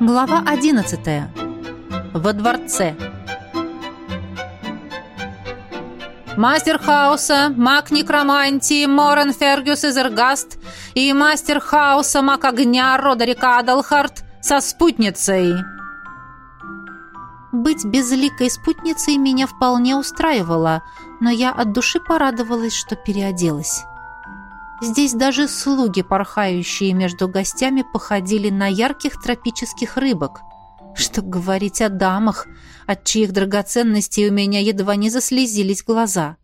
Глава 11. Во дворце. Мастер хаоса, маг некромантии Морен Фергюс Изергаст и мастер хаоса, маг огня Родерик Адалхарт со спутницей. Быть безликой спутницей меня вполне устраивало, но я от души порадовалась, что переоделась. Здесь даже слуги, порхающие между гостями, походили на ярких тропических рыбок. Что говорить о дамах, от чьих драгоценностей у меня едва не заслезились глаза.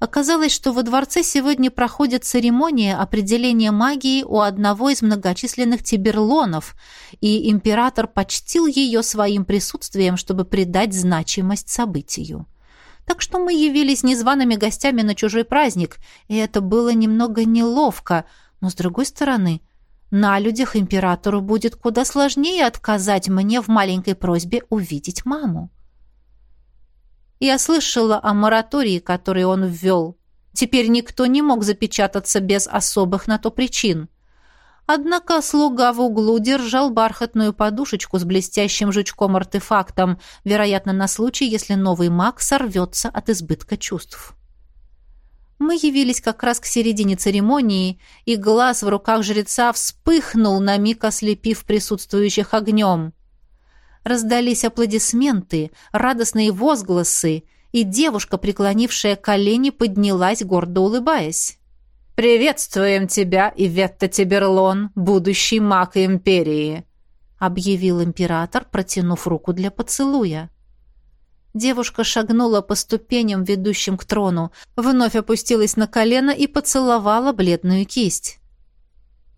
Оказалось, что во дворце сегодня проходит церемония определения магии у одного из многочисленных тиберлонов, и император почтил ее своим присутствием, чтобы придать значимость событию. Так что мы явились незваными гостями на чужой праздник, и это было немного неловко, но, с другой стороны, на людях императору будет куда сложнее отказать мне в маленькой просьбе увидеть маму. Я слышала о моратории, который он ввел. Теперь никто не мог запечататься без особых на то причин. Однако слуга в углу держал бархатную подушечку с блестящим жучком-артефактом, вероятно, на случай, если новый маг сорвется от избытка чувств. Мы явились как раз к середине церемонии, и глаз в руках жреца вспыхнул, на миг ослепив присутствующих огнем. Раздались аплодисменты, радостные возгласы, и девушка, преклонившая колени, поднялась, гордо улыбаясь. «Приветствуем тебя, Иветта Тиберлон, будущий маг Империи», объявил император, протянув руку для поцелуя. Девушка шагнула по ступеням, ведущим к трону, вновь опустилась на колено и поцеловала бледную кисть.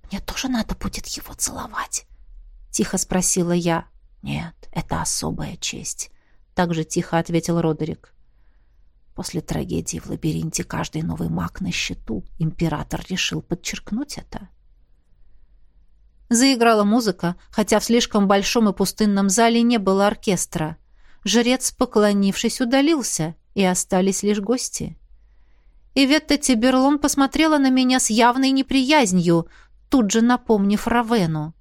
«Мне тоже надо будет его целовать?» — тихо спросила я. «Нет, это особая честь», — также тихо ответил Родерик. После трагедии в лабиринте каждый новый маг на счету. Император решил подчеркнуть это. Заиграла музыка, хотя в слишком большом и пустынном зале не было оркестра. Жрец, поклонившись, удалился, и остались лишь гости. Иветта Тиберлон посмотрела на меня с явной неприязнью, тут же напомнив Равену.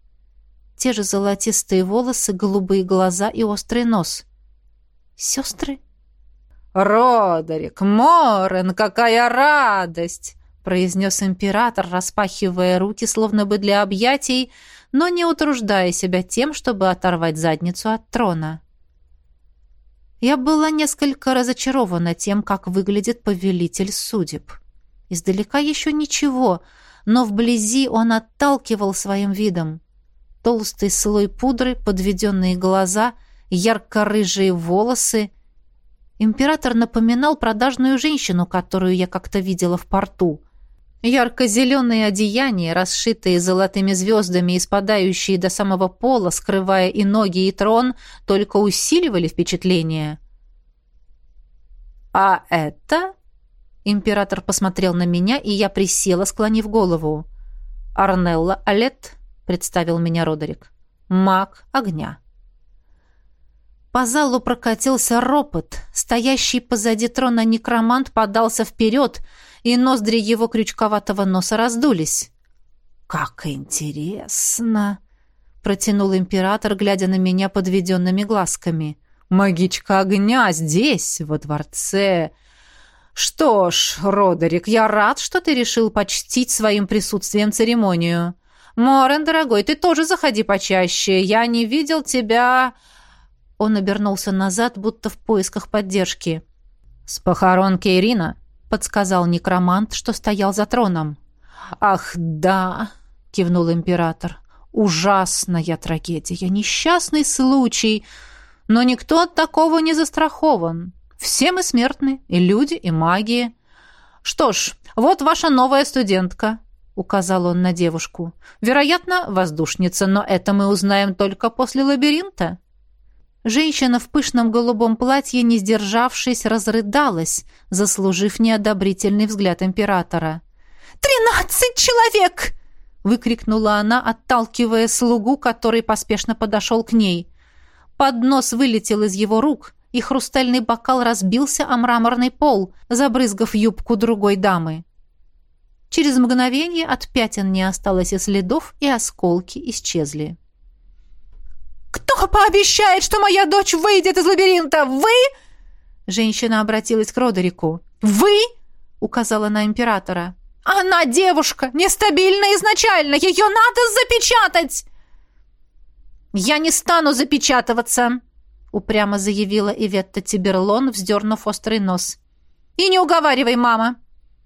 Те же золотистые волосы, голубые глаза и острый нос. «Сестры?» «Родерик, Морен, какая радость!» произнес император, распахивая руки, словно бы для объятий, но не утруждая себя тем, чтобы оторвать задницу от трона. Я была несколько разочарована тем, как выглядит повелитель судеб. Издалека еще ничего, но вблизи он отталкивал своим видом. Толстый слой пудры, подведенные глаза, ярко-рыжие волосы, Император напоминал продажную женщину, которую я как-то видела в порту. Ярко-зеленые одеяния, расшитые золотыми звездами и спадающие до самого пола, скрывая и ноги, и трон, только усиливали впечатление. «А это?» Император посмотрел на меня, и я присела, склонив голову. «Арнелла Алет», — представил меня Родерик. «Маг огня». По залу прокатился ропот. Стоящий позади трона некромант подался вперед, и ноздри его крючковатого носа раздулись. «Как интересно!» — протянул император, глядя на меня подведенными глазками. «Магичка огня здесь, во дворце!» «Что ж, Родерик, я рад, что ты решил почтить своим присутствием церемонию. Морен, дорогой, ты тоже заходи почаще. Я не видел тебя...» Он обернулся назад, будто в поисках поддержки. «С похоронки Ирина», — подсказал некромант, что стоял за троном. «Ах, да», — кивнул император. «Ужасная трагедия, несчастный случай, но никто от такого не застрахован. Все мы смертны, и люди, и магии. Что ж, вот ваша новая студентка», — указал он на девушку. «Вероятно, воздушница, но это мы узнаем только после лабиринта». Женщина в пышном голубом платье, не сдержавшись, разрыдалась, заслужив неодобрительный взгляд императора. «Тринадцать человек!» — выкрикнула она, отталкивая слугу, который поспешно подошел к ней. Поднос вылетел из его рук, и хрустальный бокал разбился о мраморный пол, забрызгав юбку другой дамы. Через мгновение от пятен не осталось и следов, и осколки исчезли. «Кто пообещает, что моя дочь выйдет из лабиринта? Вы?» Женщина обратилась к Родерику. «Вы?» — указала на императора. «Она девушка, нестабильна изначально, ее надо запечатать!» «Я не стану запечатываться!» — упрямо заявила Иветта Тиберлон, вздернув острый нос. «И не уговаривай, мама!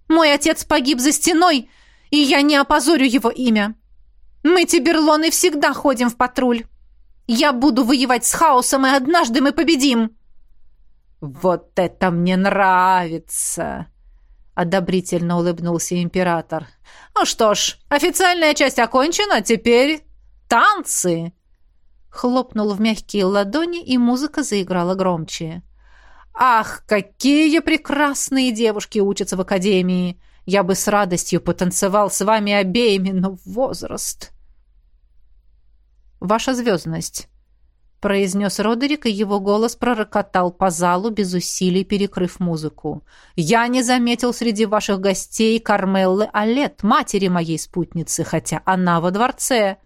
Мой отец погиб за стеной, и я не опозорю его имя. Мы, Тиберлоны, всегда ходим в патруль. Я буду воевать с хаосом, и однажды мы победим!» «Вот это мне нравится!» — одобрительно улыбнулся император. «Ну что ж, официальная часть окончена, теперь танцы!» Хлопнул в мягкие ладони, и музыка заиграла громче. «Ах, какие прекрасные девушки учатся в академии! Я бы с радостью потанцевал с вами обеими, но возраст...» «Ваша звездность», — произнес Родерик, и его голос пророкотал по залу, без усилий перекрыв музыку. «Я не заметил среди ваших гостей Кармеллы Алет, матери моей спутницы, хотя она во дворце».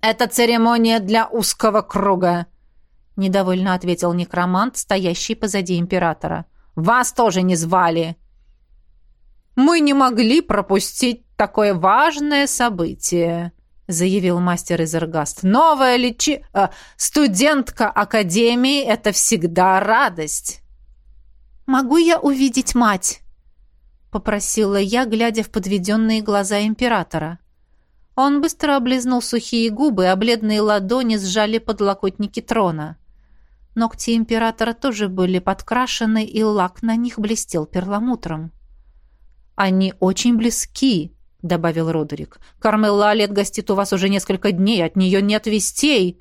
«Это церемония для узкого круга», — недовольно ответил некромант, стоящий позади императора. «Вас тоже не звали». «Мы не могли пропустить такое важное событие», заявил мастер Изергаст. «Новая лечи... Э, студентка Академии — это всегда радость!» «Могу я увидеть мать?» — попросила я, глядя в подведенные глаза императора. Он быстро облизнул сухие губы, а бледные ладони сжали подлокотники трона. Ногти императора тоже были подкрашены, и лак на них блестел перламутром. «Они очень близки», — добавил Родерик. «Кармелла Лет гостит у вас уже несколько дней, от нее нет вестей».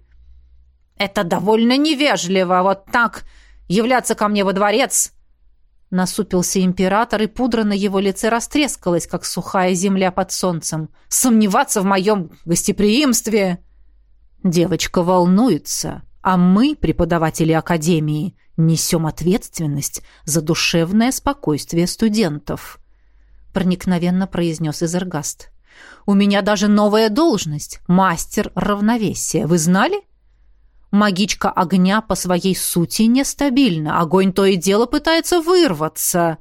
«Это довольно невежливо, вот так являться ко мне во дворец!» Насупился император, и пудра на его лице растрескалась, как сухая земля под солнцем. «Сомневаться в моем гостеприимстве!» Девочка волнуется, а мы, преподаватели Академии, несем ответственность за душевное спокойствие студентов проникновенно произнес Изергаст. «У меня даже новая должность — мастер равновесия. Вы знали?» Магичка огня по своей сути нестабильна. Огонь то и дело пытается вырваться.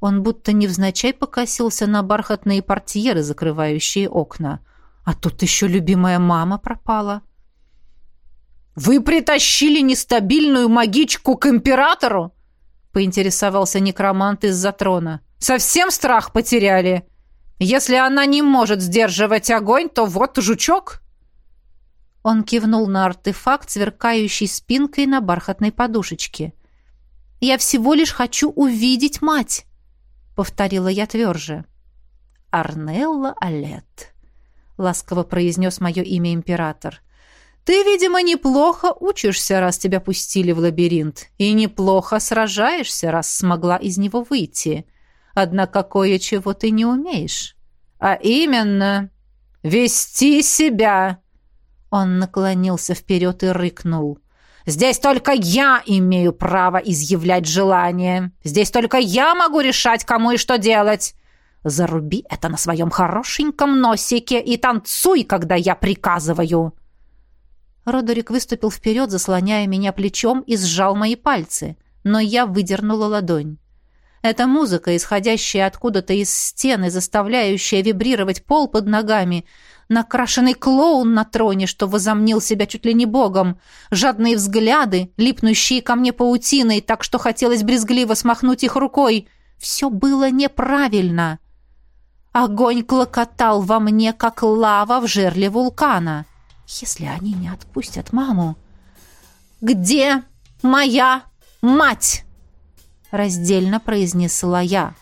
Он будто невзначай покосился на бархатные портьеры, закрывающие окна. А тут еще любимая мама пропала. «Вы притащили нестабильную магичку к императору?» — поинтересовался некромант из-за трона. Совсем страх потеряли? Если она не может сдерживать огонь, то вот жучок». Он кивнул на артефакт, сверкающий спинкой на бархатной подушечке. «Я всего лишь хочу увидеть мать», — повторила я тверже. «Арнелла Алет», — ласково произнес мое имя император. «Ты, видимо, неплохо учишься, раз тебя пустили в лабиринт, и неплохо сражаешься, раз смогла из него выйти. Однако кое-чего ты не умеешь. А именно, вести себя. Он наклонился вперед и рыкнул. Здесь только я имею право изъявлять желание. Здесь только я могу решать, кому и что делать. Заруби это на своем хорошеньком носике и танцуй, когда я приказываю. Родерик выступил вперед, заслоняя меня плечом, и сжал мои пальцы, но я выдернула ладонь. Эта музыка, исходящая откуда-то из стены, заставляющая вибрировать пол под ногами, накрашенный клоун на троне, что возомнил себя чуть ли не богом, жадные взгляды, липнущие ко мне паутиной, так что хотелось брезгливо смахнуть их рукой. Все было неправильно. Огонь клокотал во мне, как лава в жерле вулкана. Если они не отпустят маму... «Где моя мать?» Раздельно произнесла я.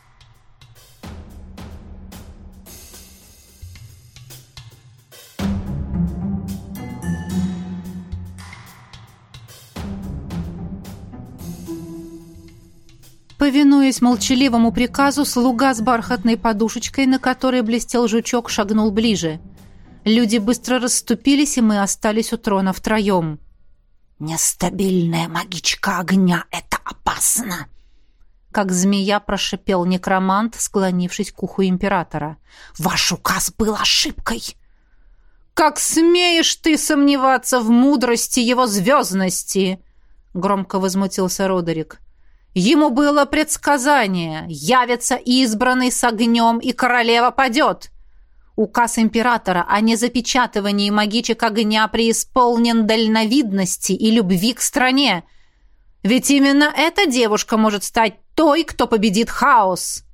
Повинуясь молчаливому приказу, слуга с бархатной подушечкой, на которой блестел жучок, шагнул ближе. Люди быстро расступились, и мы остались у трона втроем. «Нестабильная магичка огня — это опасно!» Как змея прошипел некромант, склонившись к уху императора. «Ваш указ был ошибкой!» «Как смеешь ты сомневаться в мудрости его звездности!» Громко возмутился Родерик. «Ему было предсказание. Явится избранный с огнем, и королева падет. Указ императора о незапечатывании магичек огня преисполнен дальновидности и любви к стране. Ведь именно эта девушка может стать той, кто победит хаос!»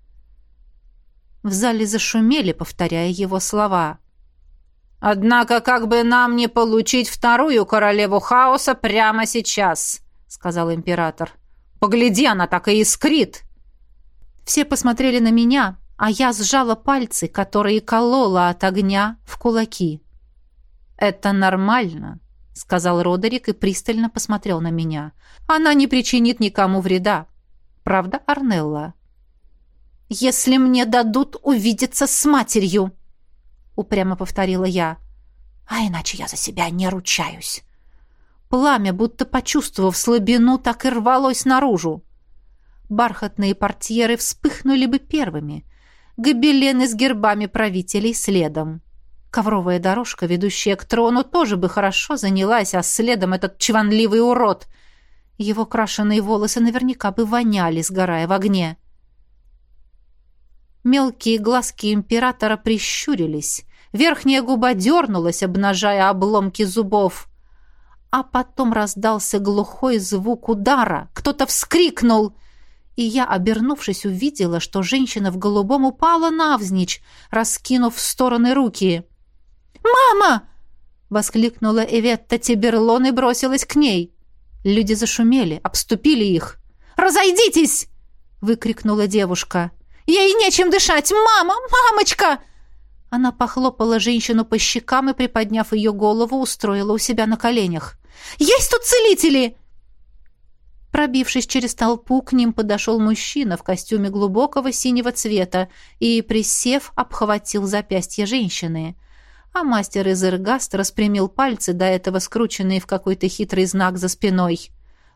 В зале зашумели, повторяя его слова. «Однако, как бы нам не получить вторую королеву хаоса прямо сейчас», — сказал император. «Погляди, она так и искрит!» Все посмотрели на меня, а я сжала пальцы, которые колола от огня, в кулаки. «Это нормально», — сказал Родерик и пристально посмотрел на меня. «Она не причинит никому вреда. Правда, Арнелла?» «Если мне дадут увидеться с матерью», — упрямо повторила я. «А иначе я за себя не ручаюсь». Пламя, будто почувствовав слабину, так и рвалось наружу. Бархатные портьеры вспыхнули бы первыми. Гобелены с гербами правителей следом. Ковровая дорожка, ведущая к трону, тоже бы хорошо занялась, а следом этот чванливый урод. Его крашеные волосы наверняка бы воняли, сгорая в огне. Мелкие глазки императора прищурились. Верхняя губа дернулась, обнажая обломки зубов. А потом раздался глухой звук удара. Кто-то вскрикнул, и я, обернувшись, увидела, что женщина в голубом упала навзничь, раскинув в стороны руки. «Мама!» — воскликнула Эветта Тиберлон и бросилась к ней. Люди зашумели, обступили их. «Разойдитесь!» — выкрикнула девушка. Ей нечем дышать! Мама! Мамочка!» Она похлопала женщину по щекам и, приподняв ее голову, устроила у себя на коленях. «Есть тут целители!» Пробившись через толпу, к ним подошел мужчина в костюме глубокого синего цвета и, присев, обхватил запястье женщины. А мастер из Эргаст распрямил пальцы, до этого скрученные в какой-то хитрый знак за спиной.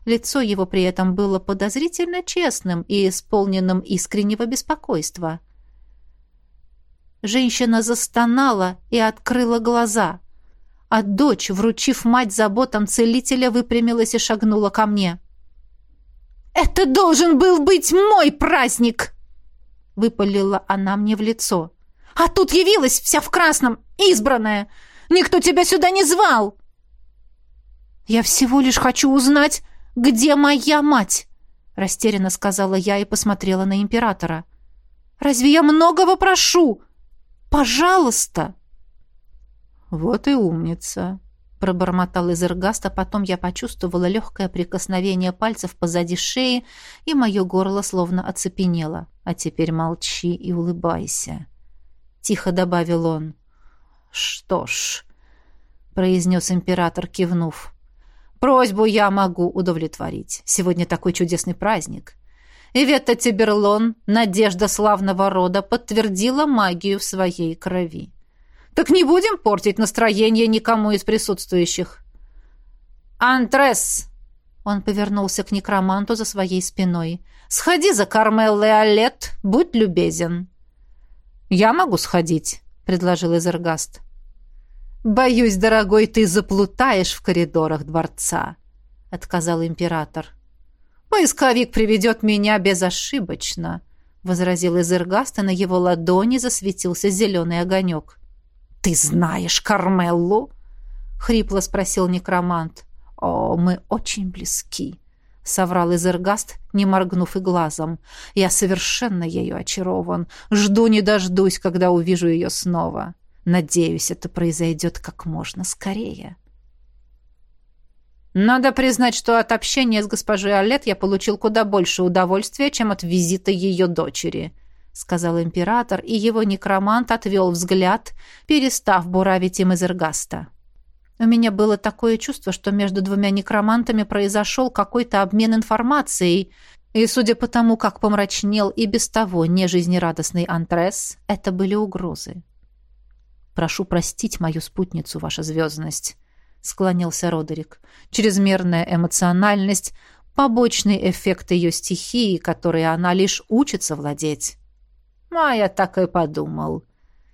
Лицо его при этом было подозрительно честным и исполненным искреннего беспокойства. Женщина застонала и открыла глаза, а дочь, вручив мать заботам целителя, выпрямилась и шагнула ко мне. «Это должен был быть мой праздник!» — выпалила она мне в лицо. «А тут явилась вся в красном, избранная! Никто тебя сюда не звал!» «Я всего лишь хочу узнать, «Где моя мать?» — растерянно сказала я и посмотрела на императора. «Разве я многого прошу? Пожалуйста!» «Вот и умница!» — пробормотал Изергаст, а потом я почувствовала легкое прикосновение пальцев позади шеи, и мое горло словно оцепенело. «А теперь молчи и улыбайся!» — тихо добавил он. «Что ж...» — произнес император, кивнув. Просьбу я могу удовлетворить. Сегодня такой чудесный праздник. Иветта Тиберлон, надежда славного рода, подтвердила магию в своей крови. Так не будем портить настроение никому из присутствующих. «Антрес!» Он повернулся к некроманту за своей спиной. «Сходи за Кармеллой Алет, будь любезен». «Я могу сходить», — предложил Эзергаст. «Боюсь, дорогой, ты заплутаешь в коридорах дворца», — отказал император. «Поисковик приведет меня безошибочно», — возразил Изергаст, и на его ладони засветился зеленый огонек. «Ты знаешь Кармеллу?» — хрипло спросил некромант. «О, мы очень близки», — соврал Изергаст, не моргнув и глазом. «Я совершенно ею очарован. Жду не дождусь, когда увижу ее снова». Надеюсь, это произойдет как можно скорее. Надо признать, что от общения с госпожой Алет я получил куда больше удовольствия, чем от визита ее дочери, сказал император, и его некромант отвел взгляд, перестав буравить им из Эргаста. У меня было такое чувство, что между двумя некромантами произошел какой-то обмен информацией, и, судя по тому, как помрачнел и без того нежизнерадостный Антрес, это были угрозы. «Прошу простить мою спутницу, ваша звездность», — склонился Родерик. «Чрезмерная эмоциональность Побочный эффект ее стихии, который она лишь учится владеть. А я так и подумал.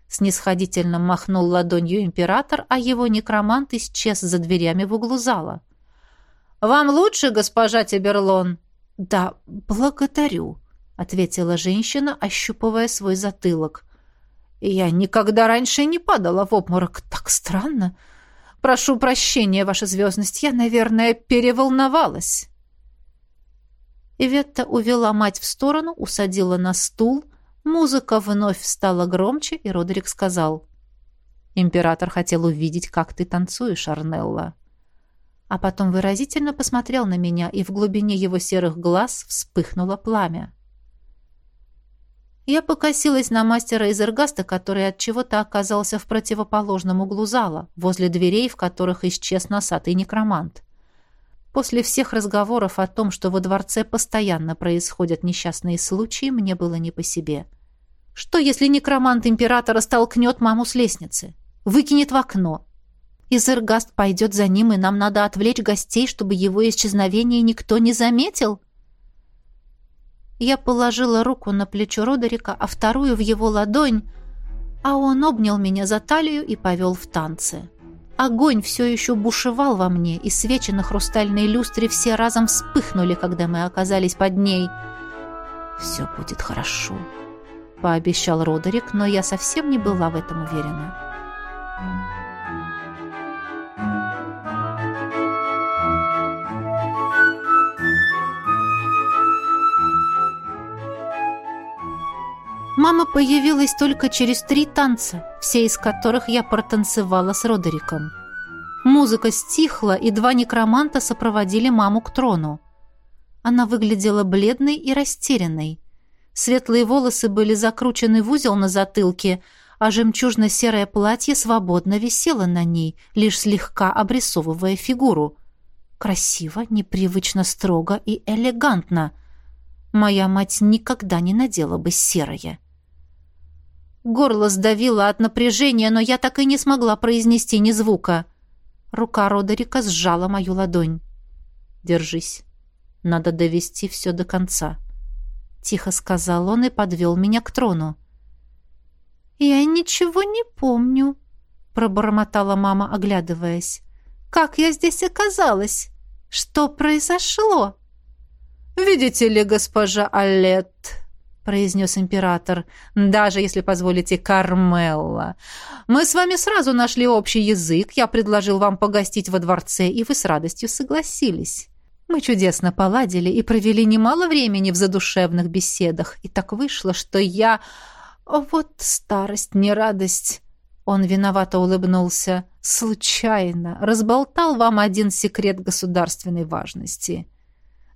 Снисходительно махнул ладонью император, а его некромант исчез за дверями в углу зала. «Вам лучше, госпожа Тиберлон?» «Да, благодарю», — ответила женщина, ощупывая свой затылок. «Я никогда раньше не падала в обморок. Так странно. Прошу прощения, ваша звездность, я, наверное, переволновалась». Иветта увела мать в сторону, усадила на стул. Музыка вновь стала громче, и Родерик сказал. «Император хотел увидеть, как ты танцуешь, Арнелла» а потом выразительно посмотрел на меня, и в глубине его серых глаз вспыхнуло пламя. Я покосилась на мастера из Эргаста, который от чего-то оказался в противоположном углу зала, возле дверей, в которых исчез носатый некромант. После всех разговоров о том, что во дворце постоянно происходят несчастные случаи, мне было не по себе. Что, если некромант императора столкнет маму с лестницы? Выкинет в окно? Изергаст пойдет за ним, и нам надо отвлечь гостей, чтобы его исчезновение никто не заметил. Я положила руку на плечо Родерика, а вторую в его ладонь, а он обнял меня за талию и повел в танцы. Огонь все еще бушевал во мне, и свечи на хрустальной люстре все разом вспыхнули, когда мы оказались под ней. «Все будет хорошо», — пообещал Родерик, но я совсем не была в этом уверена. Мама появилась только через три танца, все из которых я протанцевала с Родериком. Музыка стихла, и два некроманта сопроводили маму к трону. Она выглядела бледной и растерянной. Светлые волосы были закручены в узел на затылке, а жемчужно-серое платье свободно висело на ней, лишь слегка обрисовывая фигуру. Красиво, непривычно строго и элегантно. Моя мать никогда не надела бы серое. Горло сдавило от напряжения, но я так и не смогла произнести ни звука. Рука Родерика сжала мою ладонь. «Держись. Надо довести все до конца», — тихо сказал он и подвел меня к трону. «Я ничего не помню», — пробормотала мама, оглядываясь. «Как я здесь оказалась? Что произошло?» «Видите ли, госпожа Аллет», произнес император, даже если позволите, Кармелла. Мы с вами сразу нашли общий язык, я предложил вам погостить во дворце, и вы с радостью согласились. Мы чудесно поладили и провели немало времени в задушевных беседах, и так вышло, что я... вот старость, не радость. Он виновато улыбнулся. Случайно разболтал вам один секрет государственной важности.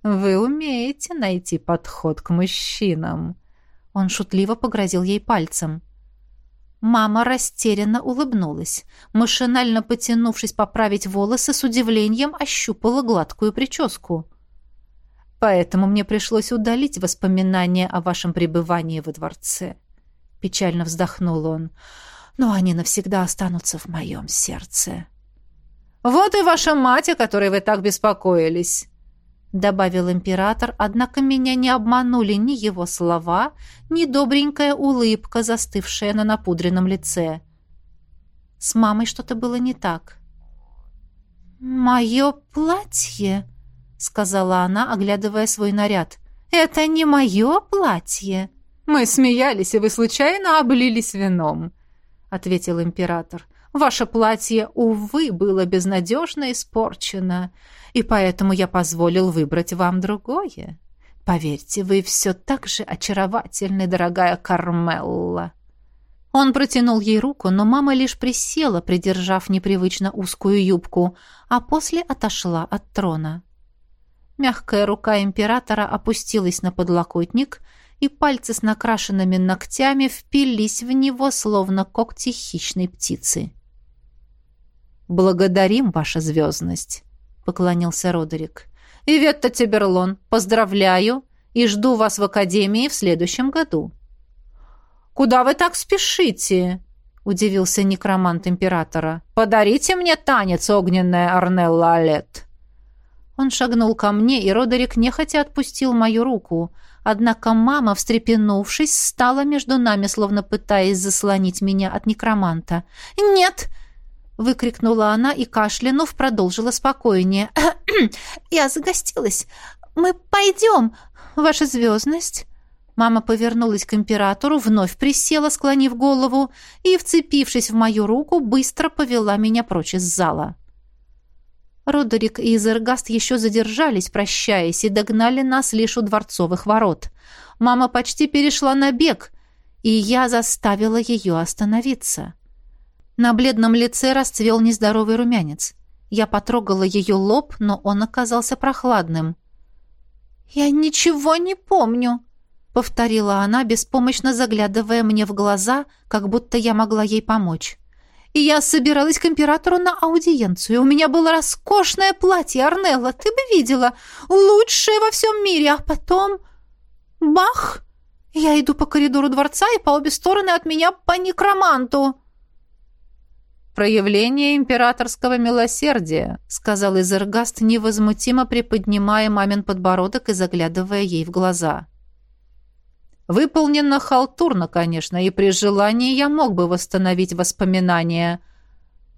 Вы умеете найти подход к мужчинам. Он шутливо погрозил ей пальцем. Мама растерянно улыбнулась. Машинально потянувшись поправить волосы, с удивлением ощупала гладкую прическу. «Поэтому мне пришлось удалить воспоминания о вашем пребывании во дворце». Печально вздохнул он. «Но они навсегда останутся в моем сердце». «Вот и ваша мать, о которой вы так беспокоились», — добавил император, однако меня не обманули ни его слова, ни добренькая улыбка, застывшая на напудренном лице. С мамой что-то было не так. «Мое платье», — сказала она, оглядывая свой наряд. «Это не мое платье». «Мы смеялись, и вы случайно облились вином», — ответил император. «Ваше платье, увы, было безнадежно испорчено» и поэтому я позволил выбрать вам другое. Поверьте, вы все так же очаровательны, дорогая Кармелла». Он протянул ей руку, но мама лишь присела, придержав непривычно узкую юбку, а после отошла от трона. Мягкая рука императора опустилась на подлокотник, и пальцы с накрашенными ногтями впились в него, словно когти хищной птицы. «Благодарим, ваша звездность!» — поклонился Родерик. «Иветта Тиберлон, поздравляю и жду вас в Академии в следующем году». «Куда вы так спешите?» — удивился некромант императора. «Подарите мне танец, огненная Арнелла Алет». Он шагнул ко мне, и Родерик нехотя отпустил мою руку. Однако мама, встрепенувшись, стала между нами, словно пытаясь заслонить меня от некроманта. «Нет!» — выкрикнула она и, кашлянув, продолжила спокойнее. «Я загостилась. Мы пойдем, ваша звездность!» Мама повернулась к императору, вновь присела, склонив голову, и, вцепившись в мою руку, быстро повела меня прочь из зала. Родерик и Изергаст еще задержались, прощаясь, и догнали нас лишь у дворцовых ворот. Мама почти перешла на бег, и я заставила ее остановиться. На бледном лице расцвел нездоровый румянец. Я потрогала ее лоб, но он оказался прохладным. «Я ничего не помню», — повторила она, беспомощно заглядывая мне в глаза, как будто я могла ей помочь. «И я собиралась к императору на аудиенцию. У меня было роскошное платье, Арнелла, ты бы видела, лучшее во всем мире, а потом... Бах! Я иду по коридору дворца, и по обе стороны от меня по некроманту!» «Проявление императорского милосердия», — сказал Изергаст, невозмутимо приподнимая мамин подбородок и заглядывая ей в глаза. Выполнено халтурно, конечно, и при желании я мог бы восстановить воспоминания.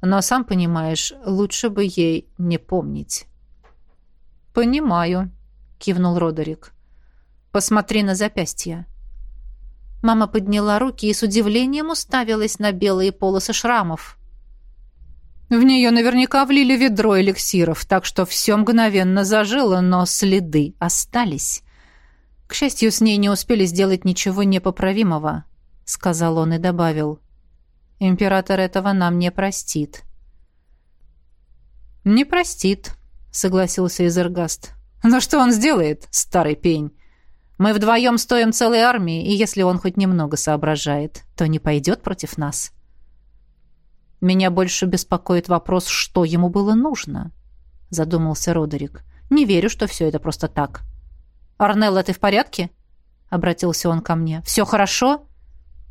Но, сам понимаешь, лучше бы ей не помнить. «Понимаю», — кивнул Родерик. «Посмотри на запястье». Мама подняла руки и с удивлением уставилась на белые полосы шрамов. В нее наверняка влили ведро эликсиров, так что все мгновенно зажило, но следы остались. К счастью, с ней не успели сделать ничего непоправимого, сказал он и добавил. Император этого нам не простит. Не простит, согласился Изергаст. Но что он сделает, старый пень? Мы вдвоем стоим целой армии, и если он хоть немного соображает, то не пойдет против нас. Меня больше беспокоит вопрос, что ему было нужно, задумался Родерик. Не верю, что все это просто так. «Арнелла, ты в порядке?» — обратился он ко мне. «Все хорошо?»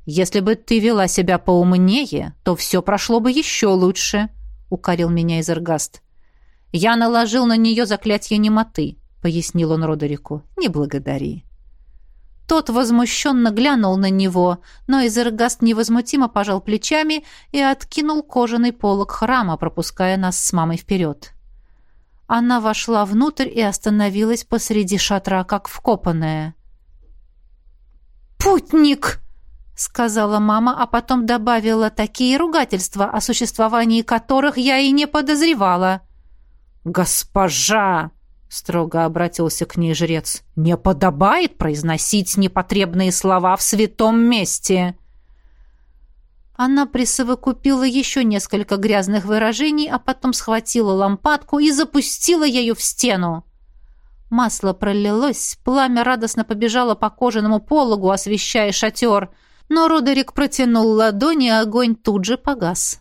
«Если бы ты вела себя поумнее, то все прошло бы еще лучше», — укорил меня Изергаст. «Я наложил на нее заклятие немоты», — пояснил он Родерику. «Не благодари». Тот возмущенно глянул на него, но Изергаст невозмутимо пожал плечами и откинул кожаный полог храма, пропуская нас с мамой вперед. Она вошла внутрь и остановилась посреди шатра, как вкопанная. «Путник!» — сказала мама, а потом добавила такие ругательства, о существовании которых я и не подозревала. «Госпожа!» — строго обратился к ней жрец. «Не подобает произносить непотребные слова в святом месте!» Она присовокупила еще несколько грязных выражений, а потом схватила лампадку и запустила ею в стену. Масло пролилось, пламя радостно побежало по кожаному пологу, освещая шатер, но Родерик протянул ладони, и огонь тут же погас.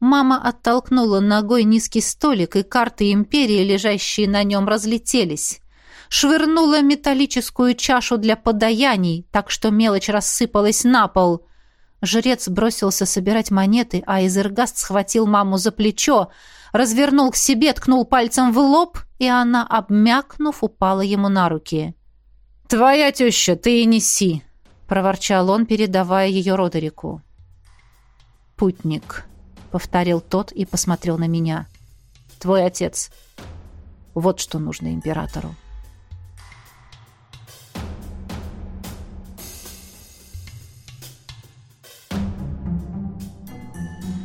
Мама оттолкнула ногой низкий столик, и карты империи, лежащие на нем, разлетелись. Швырнула металлическую чашу для подаяний, так что мелочь рассыпалась на пол — Жрец бросился собирать монеты, а Изергаст схватил маму за плечо, развернул к себе, ткнул пальцем в лоб, и она, обмякнув, упала ему на руки. «Твоя теща, ты и неси!» — проворчал он, передавая ее Родерику. «Путник», — повторил тот и посмотрел на меня. «Твой отец. Вот что нужно императору».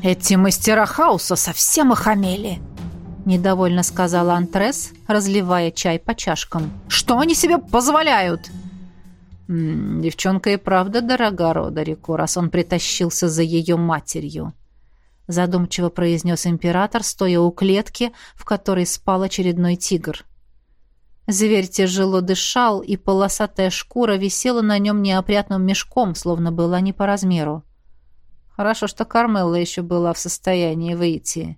«Эти мастера хаоса совсем охамели!» Недовольно сказала Антрес, разливая чай по чашкам. «Что они себе позволяют?» М «Девчонка и правда дорога Родерику, раз он притащился за ее матерью», задумчиво произнес император, стоя у клетки, в которой спал очередной тигр. Зверь тяжело дышал, и полосатая шкура висела на нем неопрятным мешком, словно была не по размеру. Хорошо, что Кармелла еще была в состоянии выйти.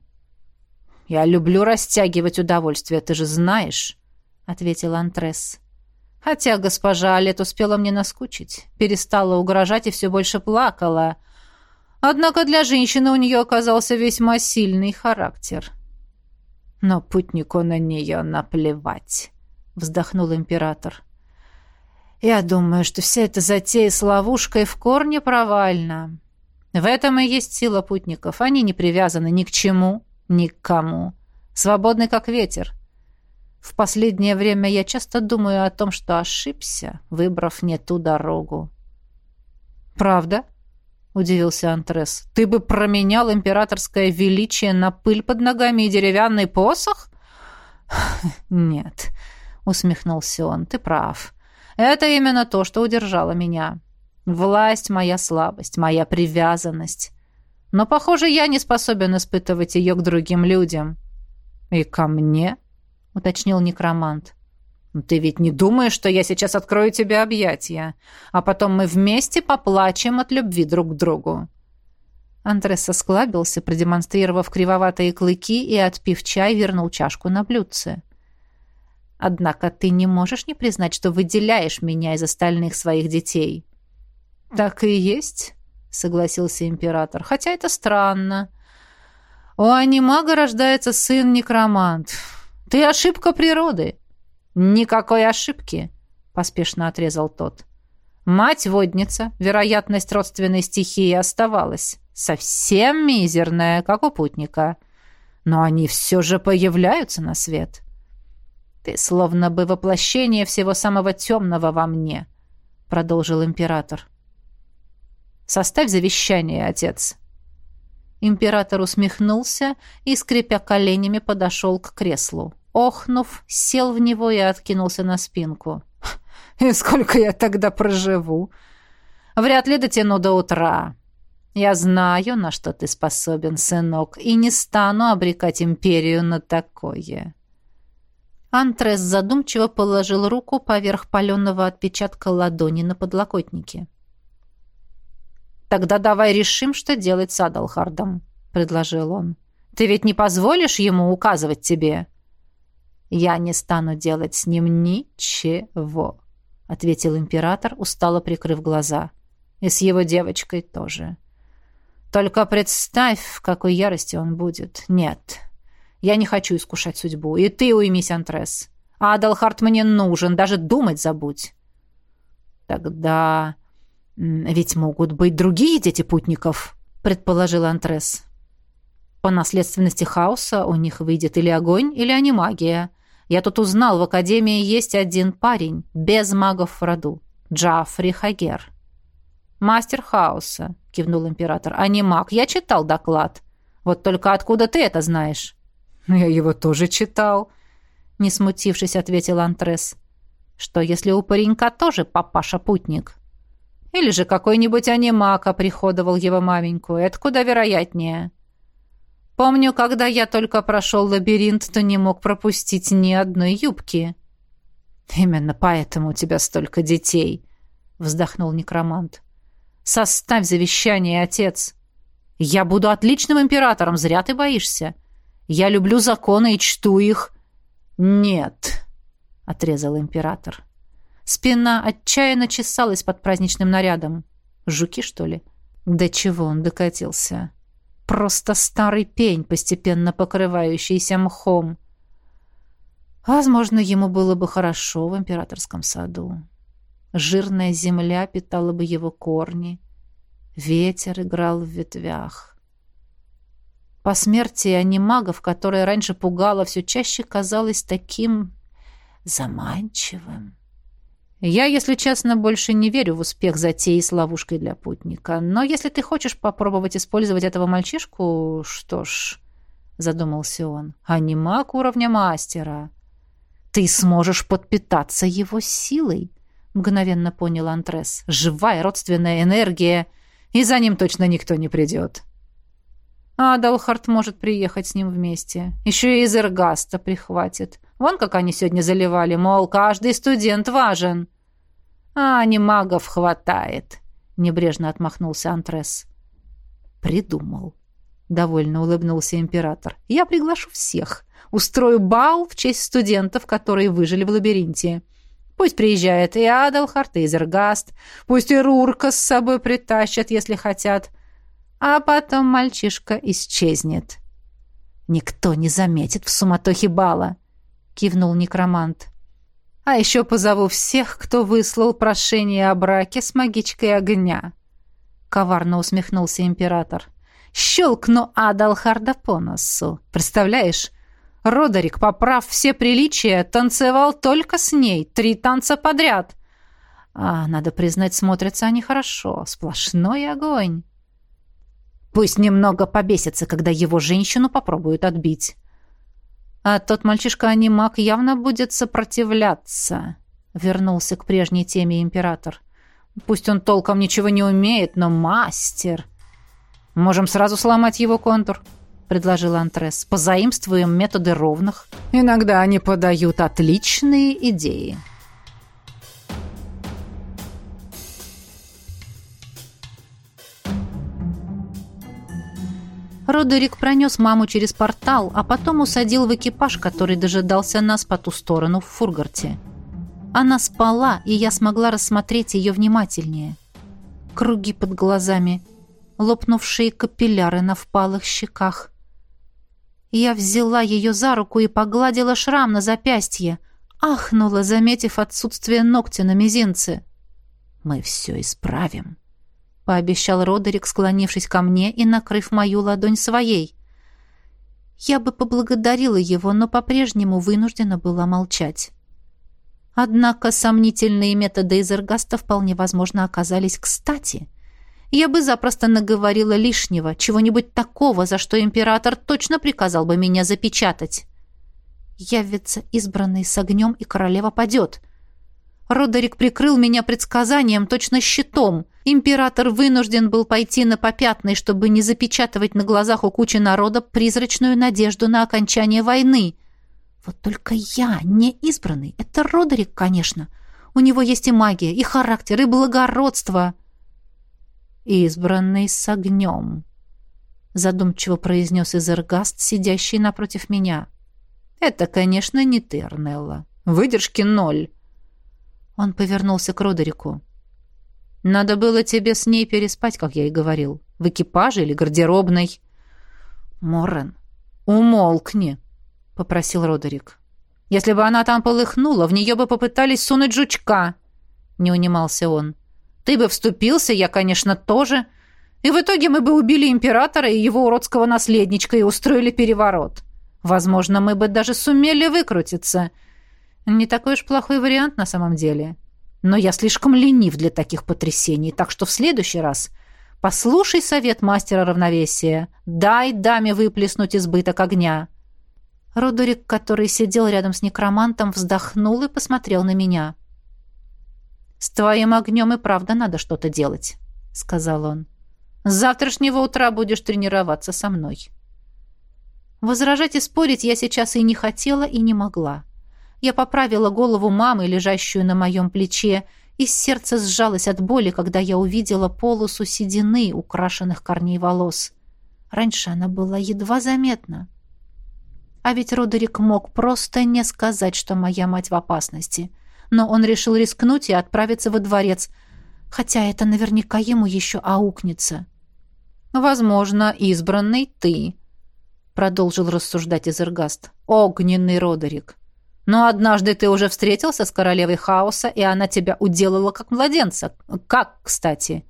«Я люблю растягивать удовольствие, ты же знаешь», — ответил Антрес. «Хотя госпожа Алет успела мне наскучить, перестала угрожать и все больше плакала. Однако для женщины у нее оказался весьма сильный характер». Но путнику на нее наплевать, вздохнул император. Я думаю, что вся эта затея с ловушкой в корне провальна. В этом и есть сила путников. Они не привязаны ни к чему, ни к кому. Свободны, как ветер. В последнее время я часто думаю о том, что ошибся, выбрав не ту дорогу. «Правда?» — удивился Антрес. «Ты бы променял императорское величие на пыль под ногами и деревянный посох?» «Нет», — усмехнулся он, — «ты прав. Это именно то, что удержало меня. Власть — моя слабость, моя привязанность. Но, похоже, я не способен испытывать ее к другим людям». «И ко мне?» — уточнил некромант. «Ты ведь не думаешь, что я сейчас открою тебе объятия, а потом мы вместе поплачем от любви друг к другу?» Андрес осклабился, продемонстрировав кривоватые клыки и, отпив чай, вернул чашку на блюдце. «Однако ты не можешь не признать, что выделяешь меня из остальных своих детей». «Так и есть», — согласился император, — «хотя это странно. У анимага рождается сын-некромант. Ты ошибка природы». «Никакой ошибки», — поспешно отрезал тот. «Мать водница, вероятность родственной стихии оставалась. Совсем мизерная, как у путника. Но они все же появляются на свет. Ты словно бы воплощение всего самого темного во мне», — продолжил император. «Составь завещание, отец». Император усмехнулся и, скрипя коленями, подошел к креслу охнув, сел в него и откинулся на спинку. «И сколько я тогда проживу? Вряд ли дотяну до утра. Я знаю, на что ты способен, сынок, и не стану обрекать империю на такое». Антрес задумчиво положил руку поверх паленого отпечатка ладони на подлокотнике. «Тогда давай решим, что делать с Адалхардом», — предложил он. «Ты ведь не позволишь ему указывать тебе?» «Я не стану делать с ним ничего», — ответил император, устало прикрыв глаза. «И с его девочкой тоже. Только представь, в какой ярости он будет. Нет, я не хочу искушать судьбу. И ты уймись, Антрес. Адалхарт мне нужен, даже думать забудь». «Тогда...» «Ведь могут быть другие дети путников», — предположил Антрес. «По наследственности хаоса у них выйдет или огонь, или анимагия. Я тут узнал, в Академии есть один парень, без магов в роду. Джафри Хагер. «Мастер хаоса», — кивнул император, — «а не маг. Я читал доклад. Вот только откуда ты это знаешь?» «Ну, «Я его тоже читал», — не смутившись, ответил Антрес. «Что, если у паренька тоже папаша-путник?» «Или же какой-нибудь анимак оприходовал его маменьку? Это куда вероятнее». Помню, когда я только прошел лабиринт, то не мог пропустить ни одной юбки. Именно поэтому у тебя столько детей, вздохнул некромант. Составь завещание, отец. Я буду отличным императором, зря ты боишься. Я люблю законы и чту их. Нет, отрезал император. Спина отчаянно чесалась под праздничным нарядом. Жуки, что ли? До чего он докатился? Просто старый пень, постепенно покрывающийся мхом. Возможно, ему было бы хорошо в императорском саду. Жирная земля питала бы его корни. Ветер играл в ветвях. По смерти анимагов, которая раньше пугала, все чаще казалось таким заманчивым. Я, если честно, больше не верю в успех затеи с ловушкой для путника. Но если ты хочешь попробовать использовать этого мальчишку, что ж, задумался он, а не маг уровня мастера. Ты сможешь подпитаться его силой, мгновенно понял Антрес. Живая родственная энергия, и за ним точно никто не придет. А Далхарт может приехать с ним вместе. Еще и из Эргаста прихватит. Вон как они сегодня заливали, мол, каждый студент важен. А не магов хватает, небрежно отмахнулся Антрес. Придумал. Довольно улыбнулся император. Я приглашу всех. Устрою бал в честь студентов, которые выжили в лабиринте. Пусть приезжает и Адалхарт, и Изергаст. Пусть и Рурка с собой притащат, если хотят. А потом мальчишка исчезнет. Никто не заметит в суматохе бала, кивнул некромант. А еще позову всех, кто выслал прошение о браке с магичкой огня. Коварно усмехнулся император. Щелкну Адалхарда по носу. Представляешь, Родерик, поправ все приличия, танцевал только с ней, три танца подряд. А, надо признать, смотрятся они хорошо, сплошной огонь. Пусть немного побесится, когда его женщину попробуют отбить. А тот мальчишка-анимак явно будет сопротивляться, вернулся к прежней теме император. Пусть он толком ничего не умеет, но мастер. Можем сразу сломать его контур, предложил Антрес. Позаимствуем методы ровных. Иногда они подают отличные идеи. Родерик пронес маму через портал, а потом усадил в экипаж, который дожидался нас по ту сторону в фургарте. Она спала, и я смогла рассмотреть ее внимательнее. Круги под глазами, лопнувшие капилляры на впалых щеках. Я взяла ее за руку и погладила шрам на запястье, ахнула, заметив отсутствие ногтя на мизинце. «Мы все исправим», — пообещал Родерик, склонившись ко мне и накрыв мою ладонь своей. Я бы поблагодарила его, но по-прежнему вынуждена была молчать. Однако сомнительные методы Изергаста вполне возможно оказались кстати. Я бы запросто наговорила лишнего, чего-нибудь такого, за что император точно приказал бы меня запечатать. Явится избранный с огнем, и королева падет. Родерик прикрыл меня предсказанием, точно щитом. Император вынужден был пойти на попятный, чтобы не запечатывать на глазах у кучи народа призрачную надежду на окончание войны — вот только я не избранный. Это Родерик, конечно. У него есть и магия, и характер, и благородство. Избранный с огнем, задумчиво произнес Изергаст, сидящий напротив меня. Это, конечно, не ты, Арнелла. Выдержки ноль. Он повернулся к Родерику. Надо было тебе с ней переспать, как я и говорил. В экипаже или гардеробной. Моррен, умолкни, — попросил Родерик. «Если бы она там полыхнула, в нее бы попытались сунуть жучка!» — не унимался он. «Ты бы вступился, я, конечно, тоже. И в итоге мы бы убили императора и его уродского наследничка и устроили переворот. Возможно, мы бы даже сумели выкрутиться. Не такой уж плохой вариант на самом деле. Но я слишком ленив для таких потрясений, так что в следующий раз послушай совет мастера равновесия. Дай даме выплеснуть избыток огня». Родурик, который сидел рядом с некромантом, вздохнул и посмотрел на меня. «С твоим огнем и правда надо что-то делать», — сказал он. «С завтрашнего утра будешь тренироваться со мной». Возражать и спорить я сейчас и не хотела, и не могла. Я поправила голову мамы, лежащую на моем плече, и сердце сжалось от боли, когда я увидела полосу седины, украшенных корней волос. Раньше она была едва заметна. А ведь Родерик мог просто не сказать, что моя мать в опасности. Но он решил рискнуть и отправиться во дворец, хотя это наверняка ему еще аукнется. «Возможно, избранный ты», — продолжил рассуждать Изергаст. «Огненный Родерик. Но однажды ты уже встретился с королевой хаоса, и она тебя уделала как младенца. Как, кстати?»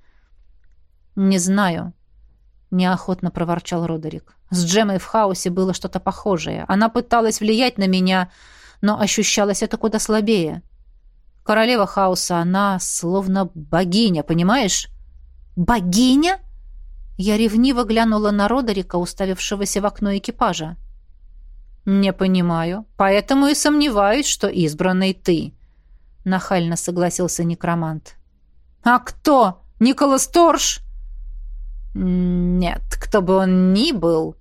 «Не знаю», — неохотно проворчал Родерик. С Джемой в хаосе было что-то похожее. Она пыталась влиять на меня, но ощущалось это куда слабее. Королева хаоса, она словно богиня, понимаешь? Богиня? Я ревниво глянула на Родерика, уставившегося в окно экипажа. «Не понимаю. Поэтому и сомневаюсь, что избранный ты», — нахально согласился некромант. «А кто? Николас Торш?» «Нет, кто бы он ни был»,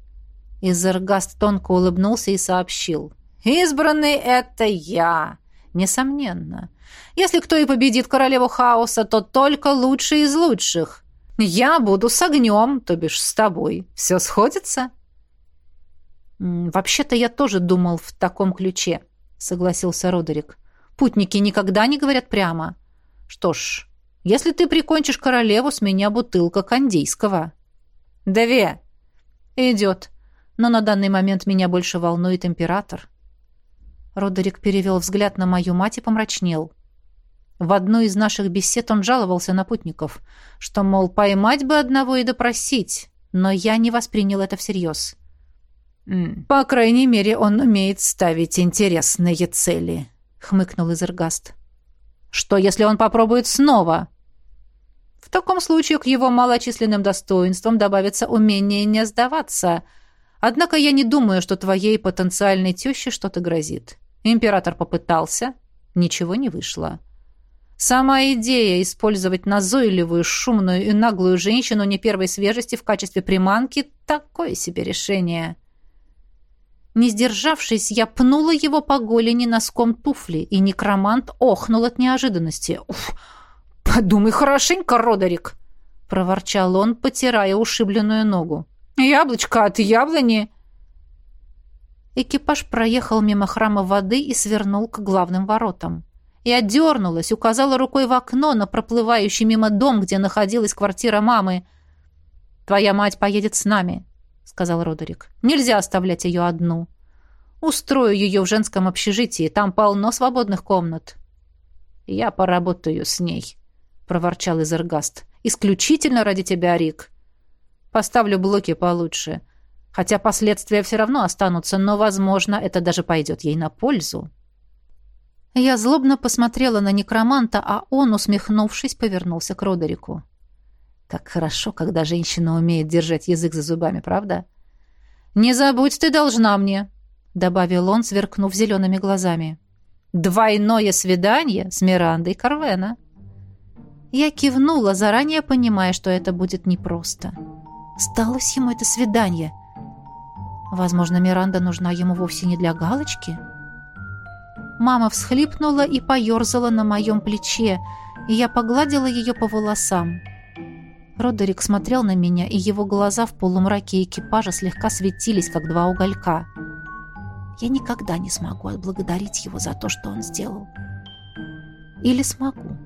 Изергаст тонко улыбнулся и сообщил. «Избранный — это я!» «Несомненно. Если кто и победит королеву хаоса, то только лучший из лучших. Я буду с огнем, то бишь с тобой. Все сходится?» «Вообще-то я тоже думал в таком ключе», — согласился Родерик. «Путники никогда не говорят прямо. Что ж, если ты прикончишь королеву, с меня бутылка кондейского». «Две!» «Идет. но на данный момент меня больше волнует император. Родерик перевел взгляд на мою мать и помрачнел. В одной из наших бесед он жаловался на путников, что, мол, поймать бы одного и допросить, но я не воспринял это всерьез. «По крайней мере, он умеет ставить интересные цели», — хмыкнул Изергаст. «Что, если он попробует снова?» «В таком случае к его малочисленным достоинствам добавится умение не сдаваться. Однако я не думаю, что твоей потенциальной теще что-то грозит. Император попытался, ничего не вышло». Сама идея использовать назойливую, шумную и наглую женщину не первой свежести в качестве приманки – такое себе решение. Не сдержавшись, я пнула его по голени носком туфли, и некромант охнул от неожиданности. «Уф, подумай хорошенько, Родерик!» — проворчал он, потирая ушибленную ногу. «Яблочко от яблони!» Экипаж проехал мимо храма воды и свернул к главным воротам. Я дернулась, указала рукой в окно на проплывающий мимо дом, где находилась квартира мамы. «Твоя мать поедет с нами», — сказал Родерик. «Нельзя оставлять ее одну. Устрою ее в женском общежитии, там полно свободных комнат». «Я поработаю с ней», — проворчал Изергаст. «Исключительно ради тебя, Рик. Поставлю блоки получше. Хотя последствия все равно останутся, но, возможно, это даже пойдет ей на пользу». Я злобно посмотрела на некроманта, а он, усмехнувшись, повернулся к Родерику. Как хорошо, когда женщина умеет держать язык за зубами, правда? «Не забудь, ты должна мне», — добавил он, сверкнув зелеными глазами. «Двойное свидание с Мирандой Карвена». Я кивнула, заранее понимая, что это будет непросто. Сталось ему это свидание. Возможно, Миранда нужна ему вовсе не для галочки, — Мама всхлипнула и поерзала на моем плече, и я погладила ее по волосам. Родерик смотрел на меня, и его глаза в полумраке экипажа слегка светились, как два уголька. Я никогда не смогу отблагодарить его за то, что он сделал. Или смогу.